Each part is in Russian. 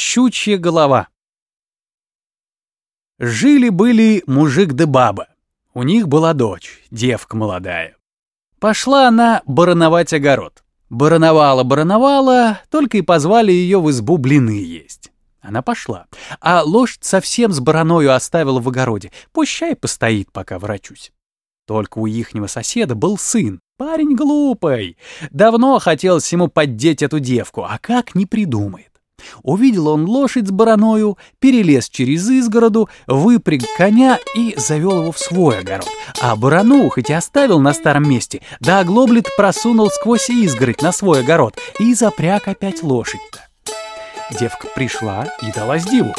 Щучья голова. Жили-были мужик да баба. У них была дочь, девка молодая. Пошла она барановать огород. Барановала-барановала, только и позвали ее в избу блины есть. Она пошла, а лошадь совсем с бараною оставила в огороде. Пущай постоит, пока врачусь. Только у ихнего соседа был сын, парень глупый. Давно хотелось ему поддеть эту девку, а как не придумает. Увидел он лошадь с бараною, перелез через изгороду, выпряг коня и завел его в свой огород. А барану хоть и оставил на старом месте, да оглоблит просунул сквозь изгородь на свой огород и запряг опять лошадь-то. Девка пришла и дала диву.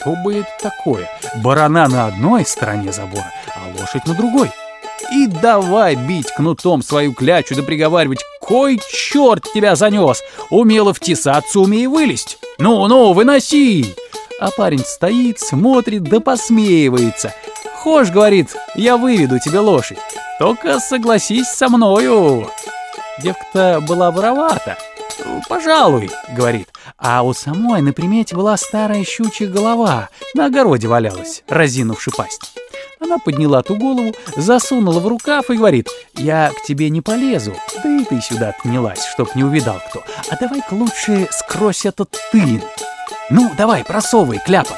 Что бы это такое? Барана на одной стороне забора, а лошадь на другой. И давай бить кнутом свою клячу да приговаривать «Кой черт тебя занес? Умело втесаться, умей вылезть! Ну-ну, выноси!» А парень стоит, смотрит да посмеивается. «Хошь, — говорит, — я выведу тебе лошадь, только согласись со мною!» Девка-то была воровата. «Пожалуй», — говорит. А у самой на примете была старая щучья голова, на огороде валялась, разинувши пасть. Она подняла ту голову, засунула в рукав и говорит, «Я к тебе не полезу, да и ты сюда отнялась, чтоб не увидал кто. А давай-ка лучше скрозь этот тын. Ну, давай, просовывай кляпот.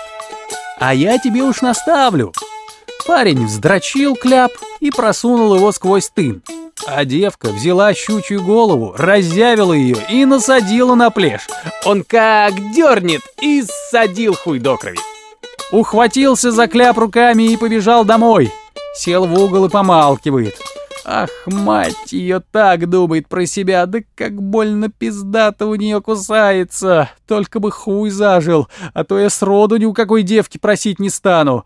А я тебе уж наставлю». Парень вздрочил кляп и просунул его сквозь тын. А девка взяла щучью голову, разъявила ее и насадила на плешь. Он как дернет и садил хуй до крови. Ухватился за кляп руками и побежал домой. Сел в угол и помалкивает. Ах, мать ее так думает про себя, да как больно пиздато у нее кусается. Только бы хуй зажил, а то я сроду ни у какой девки просить не стану.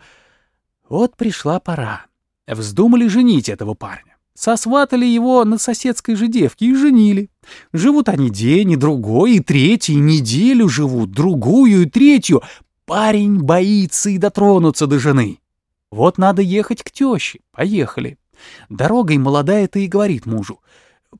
Вот пришла пора. Вздумали женить этого парня. Сосватали его на соседской же девке и женили. Живут они день и другой, и третий, неделю живут, другую и третью, Парень боится и дотронуться до жены. Вот надо ехать к теще. Поехали. Дорогой молодая-то и говорит мужу.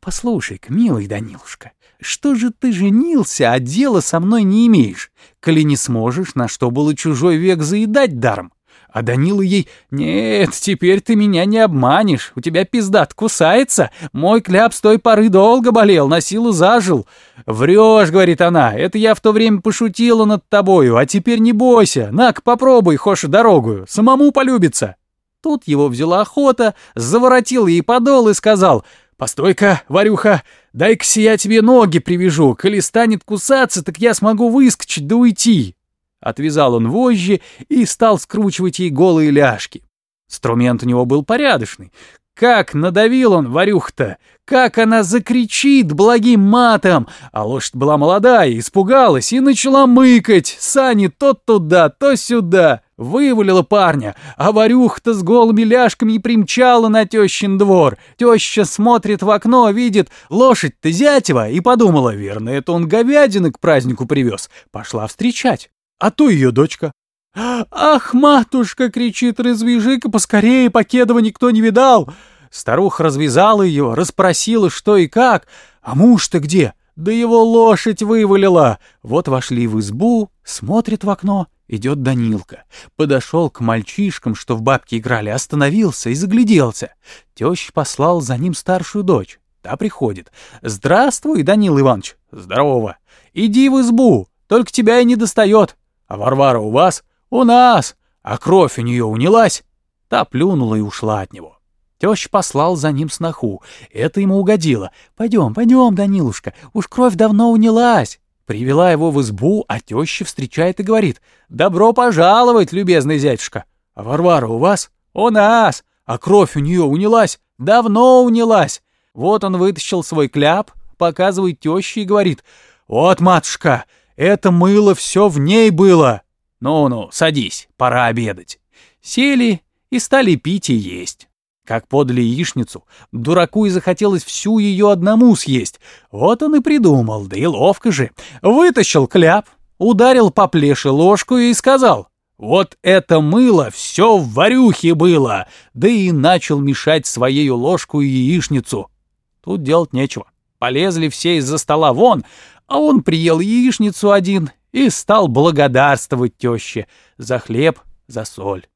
«Послушай-ка, милый Данилушка, что же ты женился, а дела со мной не имеешь? Коли не сможешь, на что было чужой век заедать даром? А Данила ей «Нет, теперь ты меня не обманешь, у тебя пиздат кусается, мой кляп с той поры долго болел, на силу зажил». «Врешь», — говорит она, — «это я в то время пошутила над тобою, а теперь не бойся, на-ка попробуй, хоша дорогую, самому полюбится». Тут его взяла охота, заворотил ей подол и сказал «Постой-ка, Варюха, дай-ка я тебе ноги привяжу, коли станет кусаться, так я смогу выскочить да уйти». Отвязал он вожжи и стал скручивать ей голые ляжки. Инструмент у него был порядочный. Как надавил он, варюх-то! Как она закричит благим матом! А лошадь была молодая, испугалась и начала мыкать. Сани то туда, то сюда. Вывалила парня, а варюх-то с голыми ляжками и примчала на тещин двор. Теща смотрит в окно, видит лошадь-то зятева и подумала, верно, это он говядины к празднику привез. Пошла встречать а то ее дочка. «Ах, матушка!» — кричит, развяжи-ка поскорее, Покедова никто не видал. Старуха развязала ее, расспросила, что и как. А муж-то где? Да его лошадь вывалила. Вот вошли в избу, смотрит в окно, идет Данилка. Подошел к мальчишкам, что в бабке играли, остановился и загляделся. Теща послал за ним старшую дочь. Та приходит. «Здравствуй, Данил Иванович!» «Здорово! Иди в избу, только тебя и не достает. А Варвара у вас? У нас! А кровь у нее унялась? Та плюнула и ушла от него. Теща послал за ним сноху. Это ему угодило. «Пойдем, пойдем, Данилушка, уж кровь давно унялась». Привела его в избу, а теща встречает и говорит. «Добро пожаловать, любезный зятюшка». «А Варвара у вас?» «У нас». «А кровь у нее унялась?» «Давно унялась». Вот он вытащил свой кляп, показывает теще и говорит. «Вот, матушка, это мыло все в ней было. Ну-ну, садись, пора обедать. Сели и стали пить и есть. Как подали яичницу, дураку и захотелось всю ее одному съесть. Вот он и придумал, да и ловко же. Вытащил кляп, ударил по плеше ложку и сказал, «Вот это мыло все в варюхе было!» Да и начал мешать своей ложку и яичницу. Тут делать нечего. Полезли все из-за стола вон, а он приел яичницу один и стал благодарствовать теще за хлеб, за соль.